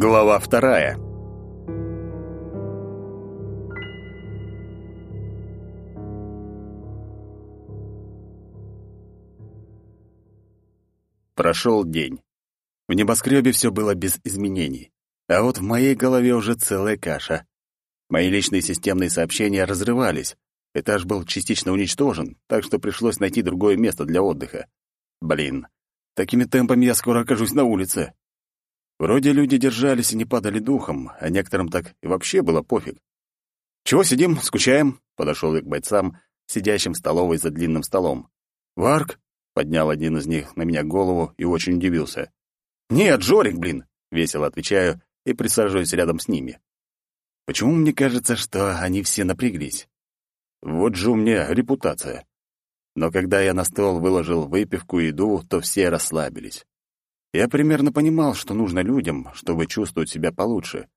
Глава вторая. Прошел день. В небоскребе все было без изменений. А вот в моей голове уже целая каша. Мои личные системные сообщения разрывались. Этаж был частично уничтожен, так что пришлось найти другое место для отдыха. Блин, такими темпами я скоро окажусь на улице. Вроде люди держались и не падали духом, а некоторым так и вообще было пофиг. «Чего сидим, скучаем?» — подошел я к бойцам, сидящим в столовой за длинным столом. «Варк?» — поднял один из них на меня голову и очень удивился. «Нет, Жорик, блин!» — весело отвечаю и присаживаюсь рядом с ними. Почему мне кажется, что они все напряглись? Вот же у меня репутация. Но когда я на стол выложил выпивку и еду, то все расслабились. Я примерно понимал, что нужно людям, чтобы чувствовать себя получше.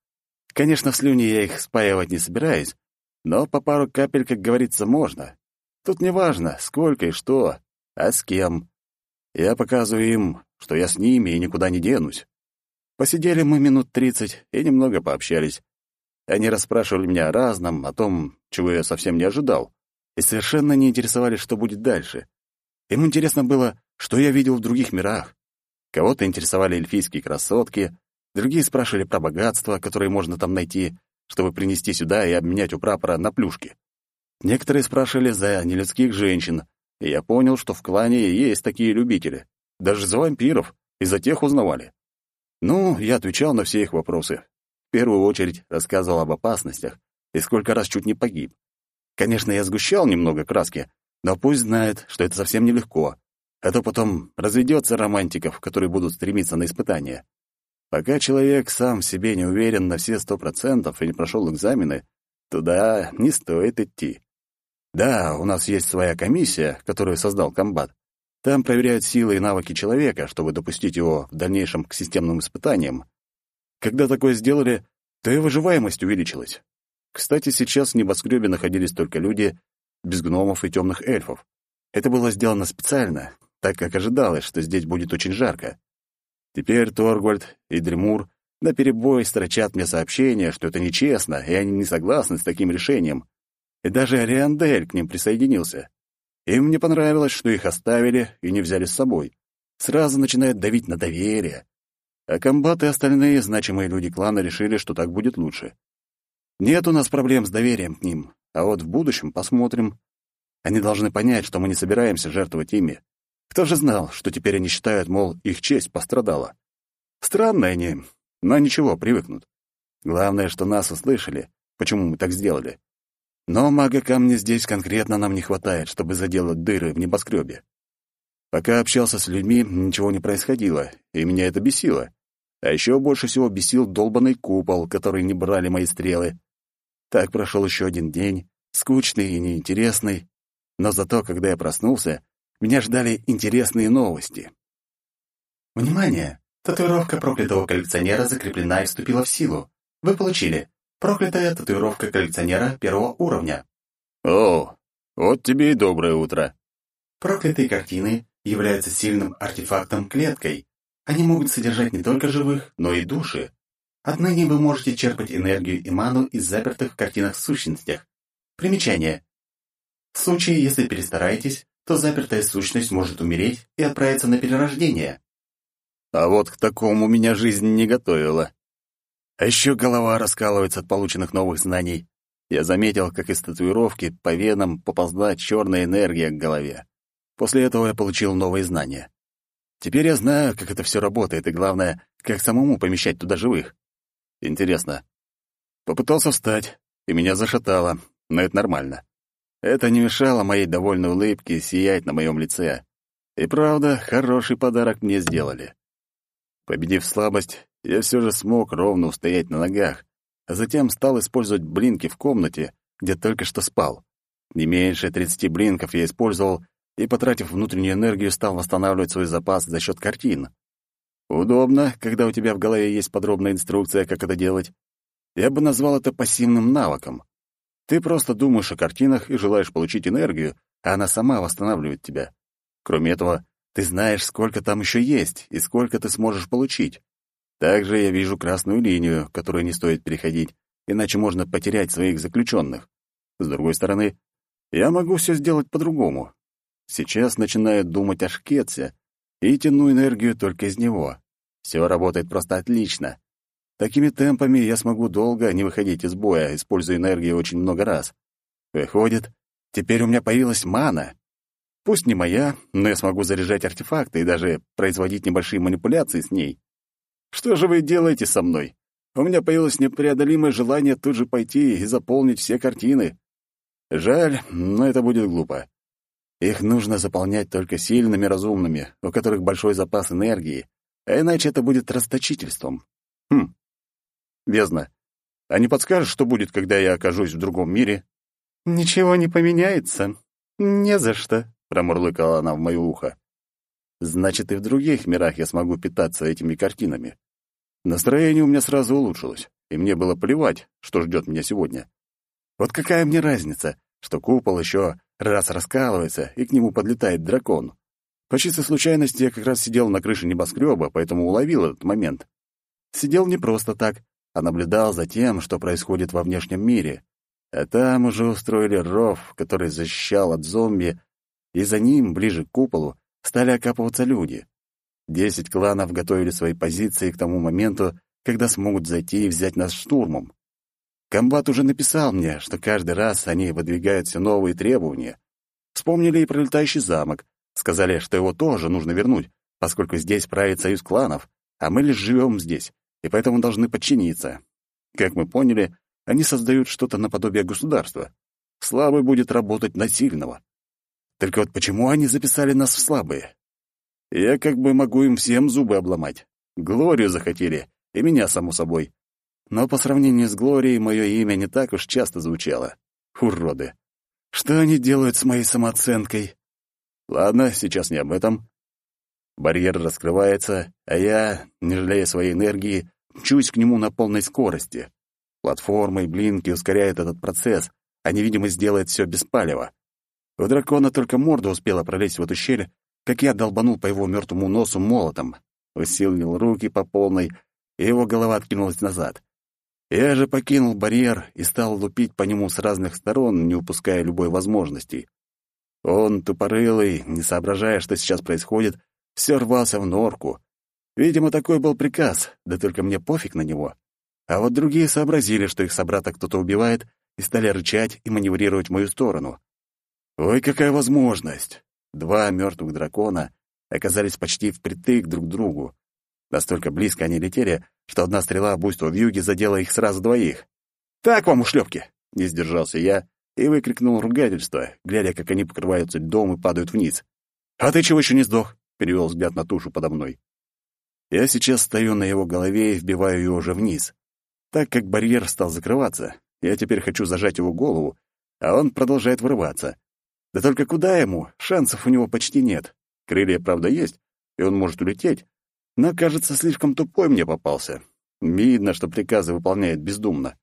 Конечно, в слюне я их спаивать не собираюсь, но по пару капель, как говорится, можно. Тут не важно, сколько и что, а с кем. Я показываю им, что я с ними и никуда не денусь. Посидели мы минут тридцать и немного пообщались. Они расспрашивали меня о разном, о том, чего я совсем не ожидал, и совершенно не интересовались, что будет дальше. Им интересно было, что я видел в других мирах. Кого-то интересовали эльфийские красотки, другие спрашивали про богатство, которое можно там найти, чтобы принести сюда и обменять у прапора на плюшки. Некоторые спрашивали за нелюдских женщин, и я понял, что в клане есть такие любители. Даже за вампиров, и за тех узнавали. Ну, я отвечал на все их вопросы. В первую очередь рассказывал об опасностях и сколько раз чуть не погиб. Конечно, я сгущал немного краски, но пусть знает, что это совсем нелегко, а то потом разведется романтиков, которые будут стремиться на испытания. Пока человек сам в себе не уверен на все сто процентов и не прошел экзамены, туда не стоит идти. Да, у нас есть своя комиссия, которую создал комбат. Там проверяют силы и навыки человека, чтобы допустить его в дальнейшем к системным испытаниям. Когда такое сделали, то и выживаемость увеличилась. Кстати, сейчас в небоскребе находились только люди без гномов и темных эльфов. Это было сделано специально, так как ожидалось, что здесь будет очень жарко. Теперь Торгвальд и Дремур наперебой строчат мне сообщения, что это нечестно, и они не согласны с таким решением. И даже Ариандель к ним присоединился. Им не понравилось, что их оставили и не взяли с собой. Сразу начинают давить на доверие. А комбаты и остальные значимые люди клана решили, что так будет лучше. Нет у нас проблем с доверием к ним, а вот в будущем посмотрим. Они должны понять, что мы не собираемся жертвовать ими. Кто же знал, что теперь они считают, мол, их честь пострадала? Странные они, но ничего, привыкнут. Главное, что нас услышали, почему мы так сделали. Но мага камня здесь конкретно нам не хватает, чтобы заделать дыры в небоскребе. Пока общался с людьми, ничего не происходило, и меня это бесило. А еще больше всего бесил долбанный купол, который не брали мои стрелы. Так прошел еще один день, скучный и неинтересный. Но зато, когда я проснулся, меня ждали интересные новости. Внимание! Татуировка проклятого коллекционера закреплена и вступила в силу. Вы получили проклятая татуировка коллекционера первого уровня. О, вот тебе и доброе утро. Проклятые картины являются сильным артефактом-клеткой. Они могут содержать не только живых, но и души. Отныне вы можете черпать энергию и ману из запертых в картинах сущностях. Примечание. В случае, если перестараетесь, то запертая сущность может умереть и отправиться на перерождение. А вот к такому меня жизнь не готовила. А еще голова раскалывается от полученных новых знаний. Я заметил, как из татуировки по венам поползла черная энергия к голове. После этого я получил новые знания. Теперь я знаю, как это все работает, и главное, как самому помещать туда живых. Интересно. Попытался встать, и меня зашатало, но это нормально. Это не мешало моей довольной улыбке сиять на моем лице. И правда, хороший подарок мне сделали. Победив слабость, я все же смог ровно устоять на ногах, а затем стал использовать блинки в комнате, где только что спал. Не меньше 30 блинков я использовал и, потратив внутреннюю энергию, стал восстанавливать свой запас за счет картин. Удобно, когда у тебя в голове есть подробная инструкция, как это делать. Я бы назвал это пассивным навыком. Ты просто думаешь о картинах и желаешь получить энергию, а она сама восстанавливает тебя. Кроме этого, ты знаешь, сколько там еще есть и сколько ты сможешь получить. Также я вижу красную линию, которую не стоит переходить, иначе можно потерять своих заключенных. С другой стороны, я могу все сделать по-другому. Сейчас начинаю думать о Шкетсе и тяну энергию только из него. Все работает просто отлично. Такими темпами я смогу долго не выходить из боя, используя энергию очень много раз. Выходит, теперь у меня появилась мана. Пусть не моя, но я смогу заряжать артефакты и даже производить небольшие манипуляции с ней. Что же вы делаете со мной? У меня появилось непреодолимое желание тут же пойти и заполнить все картины. Жаль, но это будет глупо. Их нужно заполнять только сильными разумными, у которых большой запас энергии, а иначе это будет расточительством. Хм. Бездна, а не подскажешь, что будет, когда я окажусь в другом мире? Ничего не поменяется. Не за что, промурлыкала она в моё ухо. Значит, и в других мирах я смогу питаться этими картинами. Настроение у меня сразу улучшилось, и мне было плевать, что ждет меня сегодня. Вот какая мне разница, что купол еще раз раскалывается, и к нему подлетает дракон. По чистой случайности я как раз сидел на крыше небоскреба, поэтому уловил этот момент. Сидел не просто так, а наблюдал за тем, что происходит во внешнем мире. А там уже устроили ров, который защищал от зомби, и за ним, ближе к куполу, стали окапываться люди. Десять кланов готовили свои позиции к тому моменту, когда смогут зайти и взять нас штурмом. Комбат уже написал мне, что каждый раз они выдвигают все новые требования. Вспомнили и про летающий замок. Сказали, что его тоже нужно вернуть, поскольку здесь правит союз кланов, а мы лишь живем здесь, и поэтому должны подчиниться. Как мы поняли, они создают что-то наподобие государства. Слабый будет работать на сильного. Только вот почему они записали нас в слабые? Я как бы могу им всем зубы обломать. Глорию захотели, и меня, само собой. Но по сравнению с Глорией мое имя не так уж часто звучало. Уроды. Что они делают с моей самооценкой? Ладно, сейчас не об этом. Барьер раскрывается, а я, не жалея своей энергии, мчусь к нему на полной скорости. Платформы и блинки ускоряют этот процесс, а невидимость делает все без палева. У дракона только морда успела пролезть в эту щель, как я долбанул по его мертвому носу молотом. Усилил руки по полной, и его голова откинулась назад. Я же покинул барьер и стал лупить по нему с разных сторон, не упуская любой возможности. Он, тупорылый, не соображая, что сейчас происходит, все рвался в норку. Видимо, такой был приказ, да только мне пофиг на него. А вот другие сообразили, что их собрата кто-то убивает, и стали рычать и маневрировать в мою сторону. Ой, какая возможность! Два мертвых дракона оказались почти впритык друг к другу. Настолько близко они летели, что одна стрела буйства в юге задела их сразу двоих. «Так вам, ушлепки!» — не сдержался я и выкрикнул ругательство, глядя, как они покрываются льдом и падают вниз. «А ты чего еще не сдох?» — перевел взгляд на тушу подо мной. Я сейчас стою на его голове и вбиваю ее уже вниз. Так как барьер стал закрываться, я теперь хочу зажать его голову, а он продолжает вырываться. Да только куда ему? Шансов у него почти нет. Крылья, правда, есть, и он может улететь, но, кажется, слишком тупой мне попался. Видно, что приказы выполняет бездумно.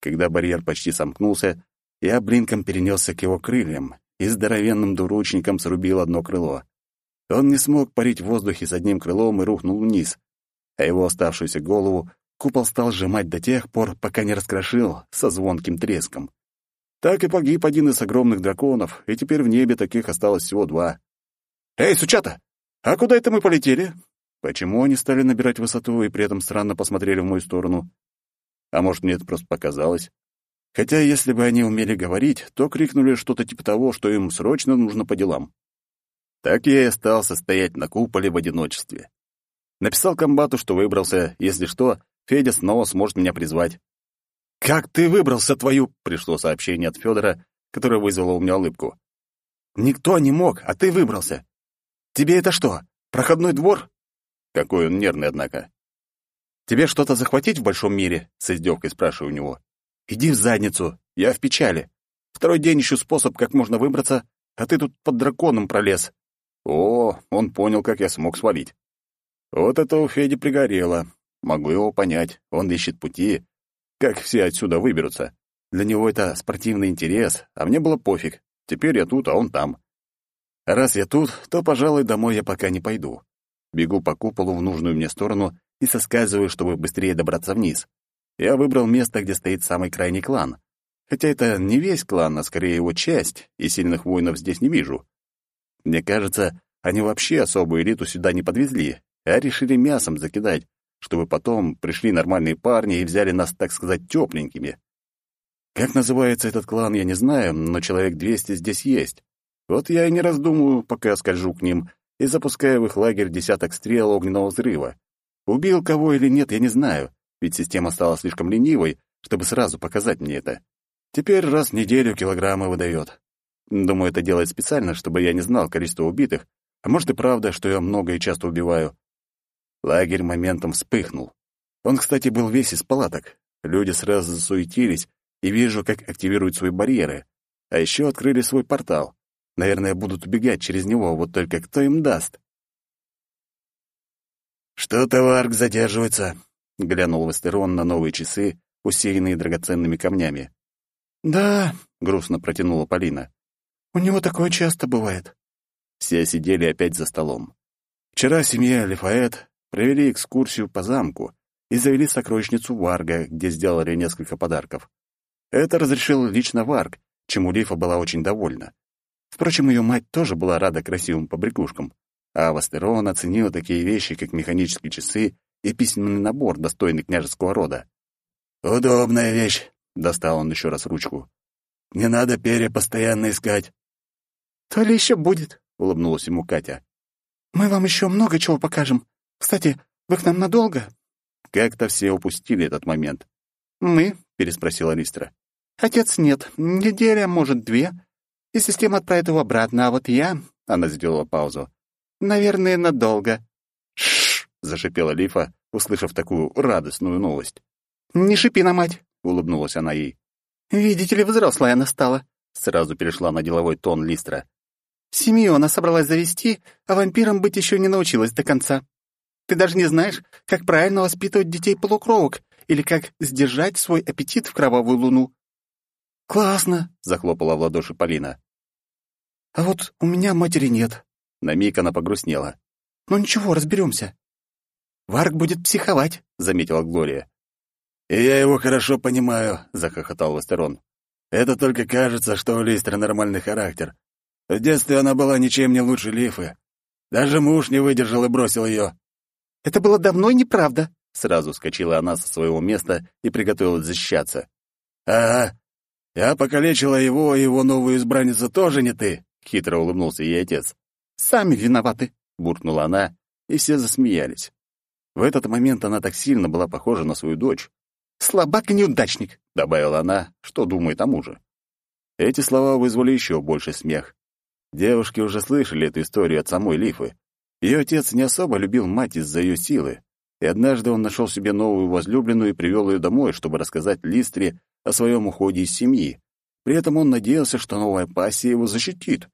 Когда барьер почти сомкнулся, я блинком перенесся к его крыльям и здоровенным двуручником срубил одно крыло. Он не смог парить в воздухе с одним крылом и рухнул вниз, а его оставшуюся голову купол стал сжимать до тех пор, пока не раскрошил со звонким треском. Так и погиб один из огромных драконов, и теперь в небе таких осталось всего два. «Эй, сучата! А куда это мы полетели?» Почему они стали набирать высоту и при этом странно посмотрели в мою сторону? А может, мне это просто показалось? Хотя, если бы они умели говорить, то крикнули что-то типа того, что им срочно нужно по делам. Так я и остался стоять на куполе в одиночестве. Написал комбату, что выбрался, если что, Федя снова сможет меня призвать. «Как ты выбрался, твою...» — пришло сообщение от Федора, которое вызвало у меня улыбку. «Никто не мог, а ты выбрался. Тебе это что, проходной двор?» Какой он нервный, однако. «Тебе что-то захватить в большом мире?» — с издевкой спрашиваю у него. «Иди в задницу, я в печали. Второй день ищу способ, как можно выбраться, а ты тут под драконом пролез». О, он понял, как я смог свалить. Вот это у Феди пригорело. Могу его понять, он ищет пути, как все отсюда выберутся. Для него это спортивный интерес, а мне было пофиг. Теперь я тут, а он там. Раз я тут, то, пожалуй, домой я пока не пойду. Бегу по куполу в нужную мне сторону и соскальзываю, чтобы быстрее добраться вниз. Я выбрал место, где стоит самый крайний клан. Хотя это не весь клан, а скорее его часть, и сильных воинов здесь не вижу. Мне кажется, они вообще особую элиту сюда не подвезли, а решили мясом закидать, чтобы потом пришли нормальные парни и взяли нас, так сказать, тепленькими. Как называется этот клан, я не знаю, но человек 200 здесь есть. Вот я и не раздумываю, пока скольжу к ним и запускаю в их лагерь десяток стрел огненного взрыва. Убил кого или нет, я не знаю, ведь система стала слишком ленивой, чтобы сразу показать мне это. Теперь раз в неделю килограммы выдает. Думаю, это делает специально, чтобы я не знал количество убитых, а может и правда, что я много и часто убиваю. Лагерь моментом вспыхнул. Он, кстати, был весь из палаток. Люди сразу засуетились, и вижу, как активируют свои барьеры. А еще открыли свой портал. Наверное, будут убегать через него, вот только кто им даст? «Что-то Варк задерживается», — глянул Вестерон на новые часы, усеянные драгоценными камнями. «Да», — грустно протянула Полина. «У него такое часто бывает». Все сидели опять за столом. Вчера семья Лефаэт провели экскурсию по замку и завели сокровищницу Варга, где сделали несколько подарков. Это разрешил лично Варг, чему Лифа была очень довольна. Впрочем, ее мать тоже была рада красивым побрякушкам, а Вастерон оценила такие вещи, как механические часы и письменный набор, достойный княжеского рода. «Удобная вещь», — достал он еще раз ручку. «Не надо перья постоянно искать». «То ли еще будет», — улыбнулась ему Катя. «Мы вам еще много чего покажем. Кстати, вы к нам надолго?» Как-то все упустили этот момент. «Мы?» — переспросила Листра. Отец нет. Неделя, может, две. И система отправит его обратно, а вот я...» Она сделала паузу. «Наверное, надолго». «Шш!» — зашипела Лифа, услышав такую радостную новость. «Не шипи на мать!» — улыбнулась она ей. «Видите ли, взрослая она стала!» Сразу перешла на деловой тон Листра. «Семью она собралась завести, а вампиром быть еще не научилась до конца. Ты даже не знаешь, как правильно воспитывать детей-полукровок или как сдержать свой аппетит в кровавую луну. «Классно!» — захлопала в ладоши Полина. «А вот у меня матери нет». На миг она погрустнела. «Ну ничего, разберемся. «Варк будет психовать», — заметила Глория. «И я его хорошо понимаю», — захохотал Вастерон. «Это только кажется, что у Листра нормальный характер. В детстве она была ничем не лучше Лифы. Даже муж не выдержал и бросил ее». «Это было давно и неправда», — сразу вскочила она со своего места и приготовилась защищаться. «Ага, «Я покалечила его, и его новую избранницу тоже не ты», — хитро улыбнулся ей отец. «Сами виноваты», — буркнула она, и все засмеялись. В этот момент она так сильно была похожа на свою дочь. «Слабак и неудачник», — добавила она, что думает о муже. Эти слова вызвали еще больше смех. Девушки уже слышали эту историю от самой Лифы. Ее отец не особо любил мать из-за ее силы, и однажды он нашел себе новую возлюбленную и привел ее домой, чтобы рассказать Листре о своем уходе из семьи. При этом он надеялся, что новая пассия его защитит.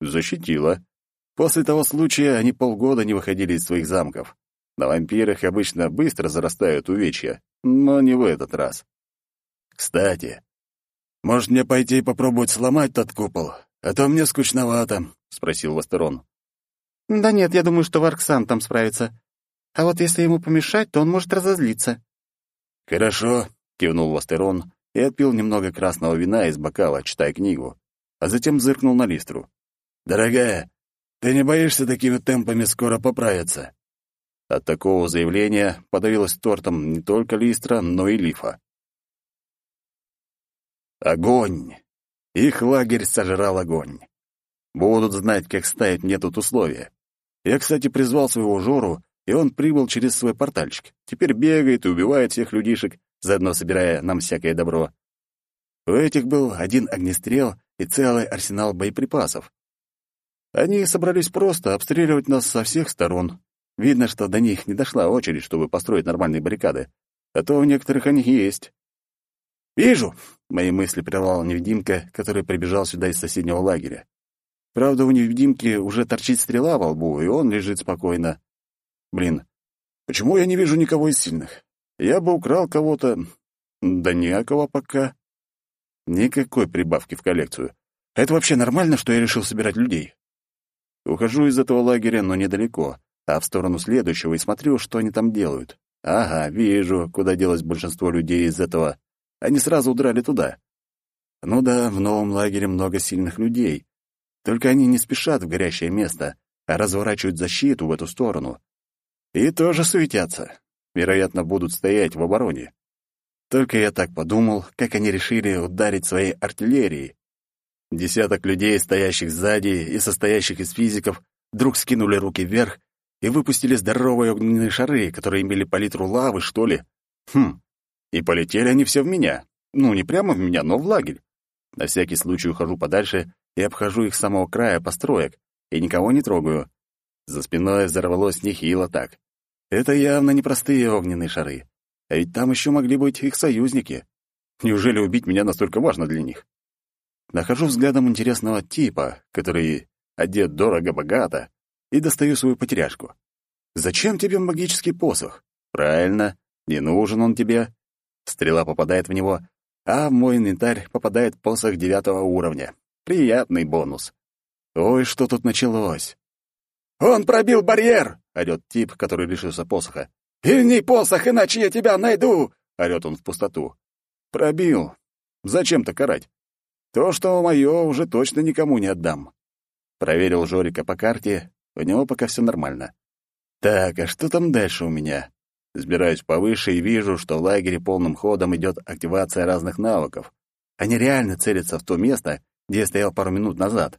Защитила. После того случая они полгода не выходили из своих замков. На вампирах обычно быстро зарастают увечья, но не в этот раз. «Кстати, может, мне пойти и попробовать сломать тот купол? А то мне скучновато», — спросил Вастерон. «Да нет, я думаю, что Варк сам там справится. А вот если ему помешать, то он может разозлиться». «Хорошо», — кивнул Вастерон и отпил немного красного вина из бокала, читая книгу, а затем зыркнул на Листру. «Дорогая, ты не боишься такими темпами скоро поправиться?» От такого заявления подавилась тортом не только Листра, но и Лифа. Огонь! Их лагерь сожрал огонь. Будут знать, как ставить мне тут условия. Я, кстати, призвал своего Жору, и он прибыл через свой портальчик. Теперь бегает и убивает всех людишек, заодно собирая нам всякое добро. У этих был один огнестрел и целый арсенал боеприпасов. Они собрались просто обстреливать нас со всех сторон. Видно, что до них не дошла очередь, чтобы построить нормальные баррикады. А то у некоторых они есть. «Вижу!» — мои мысли прервала невидимка, который прибежал сюда из соседнего лагеря. Правда, у невидимки уже торчит стрела во лбу, и он лежит спокойно. Блин, почему я не вижу никого из сильных? Я бы украл кого-то. Да некого пока. Никакой прибавки в коллекцию. Это вообще нормально, что я решил собирать людей? Ухожу из этого лагеря, но недалеко, а в сторону следующего и смотрю, что они там делают. Ага, вижу, куда делось большинство людей из этого. Они сразу удрали туда. Ну да, в новом лагере много сильных людей. Только они не спешат в горящее место, а разворачивают защиту в эту сторону. И тоже суетятся. Вероятно, будут стоять в обороне. Только я так подумал, как они решили ударить своей артиллерией. Десяток людей, стоящих сзади и состоящих из физиков, вдруг скинули руки вверх и выпустили здоровые огненные шары, которые имели палитру лавы, что ли. Хм, и полетели они все в меня. Ну, не прямо в меня, но в лагерь. На всякий случай ухожу подальше и обхожу их с самого края построек, и никого не трогаю. За спиной взорвалось нехило так. Это явно не простые огненные шары. А ведь там еще могли быть их союзники. Неужели убить меня настолько важно для них? Нахожу взглядом интересного типа, который одет дорого-богато, и достаю свою потеряшку. «Зачем тебе магический посох?» «Правильно, не нужен он тебе». Стрела попадает в него, а в мой инвентарь попадает посох девятого уровня. Приятный бонус. Ой, что тут началось? «Он пробил барьер!» — орёт тип, который лишился посоха. «Верни посох, иначе я тебя найду!» — орёт он в пустоту. «Пробил. Зачем-то карать? То, что моё, уже точно никому не отдам». Проверил Жорика по карте, у него пока всё нормально. Так, а что там дальше у меня? Сбираюсь повыше и вижу, что в лагере полным ходом идёт активация разных навыков. Они реально целятся в то место, где я стоял пару минут назад.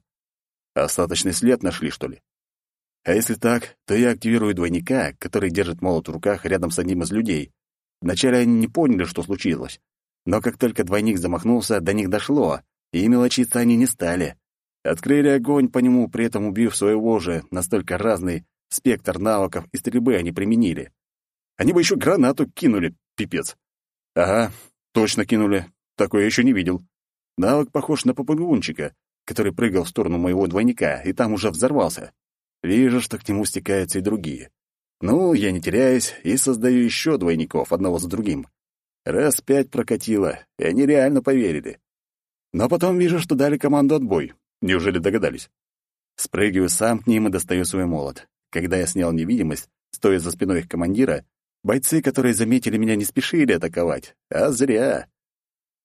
Остаточный след нашли, что ли? А если так, то я активирую двойника, который держит молот в руках рядом с одним из людей. Вначале они не поняли, что случилось. Но как только двойник замахнулся, до них дошло, и мелочиться они не стали. Открыли огонь по нему, при этом убив своего же, настолько разный спектр навыков и стрельбы они применили. Они бы еще гранату кинули, пипец. Ага, точно кинули. Такое я еще не видел. Навык похож на попугунчика, который прыгал в сторону моего двойника, и там уже взорвался. Вижу, что к нему стекаются и другие. Ну, я не теряюсь и создаю еще двойников, одного за другим. Раз пять прокатило, и они реально поверили. Но потом вижу, что дали команду отбой. Неужели догадались? Спрыгиваю сам к ним и достаю свой молот. Когда я снял невидимость, стоя за спиной их командира, бойцы, которые заметили меня, не спешили атаковать. А зря.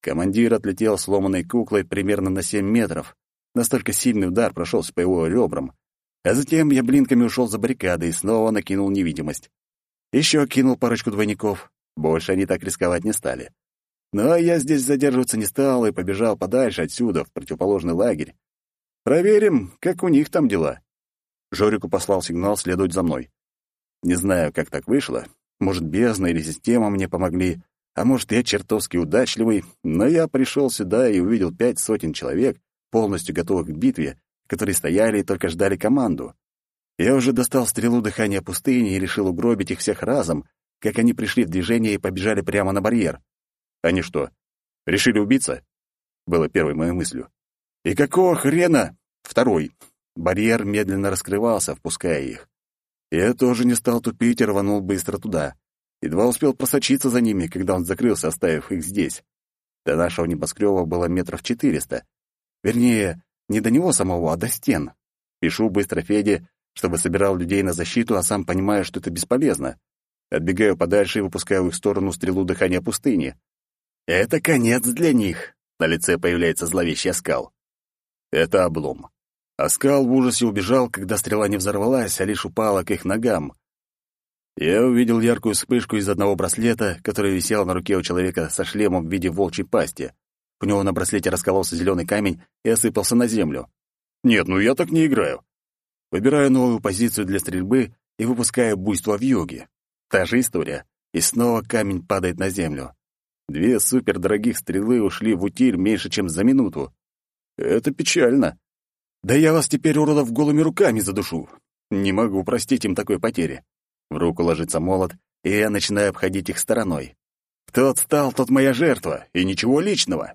Командир отлетел сломанной куклой примерно на семь метров. Настолько сильный удар прошелся по его ребрам. А затем я блинками ушел за баррикады и снова накинул невидимость. Еще кинул парочку двойников. Больше они так рисковать не стали. Но я здесь задерживаться не стал и побежал подальше отсюда, в противоположный лагерь. Проверим, как у них там дела. Жорику послал сигнал следовать за мной. Не знаю, как так вышло. Может, бездна или система мне помогли, а может, я чертовски удачливый, но я пришел сюда и увидел пять сотен человек, полностью готовых к битве, которые стояли и только ждали команду. Я уже достал стрелу дыхания пустыни и решил угробить их всех разом, как они пришли в движение и побежали прямо на барьер. Они что, решили убиться? Было первой моей мыслью. И какого хрена? Второй. Барьер медленно раскрывался, впуская их. Я тоже не стал тупить и рванул быстро туда. Едва успел просочиться за ними, когда он закрылся, оставив их здесь. До нашего небоскреба было метров четыреста. Вернее, не до него самого, а до стен. Пишу быстро Феде, чтобы собирал людей на защиту, а сам понимаю, что это бесполезно. Отбегаю подальше и выпускаю в их сторону стрелу дыхания пустыни. Это конец для них. На лице появляется зловещий оскал. Это облом. Оскал в ужасе убежал, когда стрела не взорвалась, а лишь упала к их ногам. Я увидел яркую вспышку из одного браслета, который висел на руке у человека со шлемом в виде волчьей пасти. У него на браслете раскололся зеленый камень и осыпался на землю. Нет, ну я так не играю. Выбираю новую позицию для стрельбы и выпускаю буйство в юге. Та же история. И снова камень падает на землю. Две супердорогих стрелы ушли в утиль меньше, чем за минуту. Это печально. Да я вас теперь, уродов, голыми руками задушу. Не могу простить им такой потери. В руку ложится молот, и я начинаю обходить их стороной. Кто отстал, тот моя жертва, и ничего личного.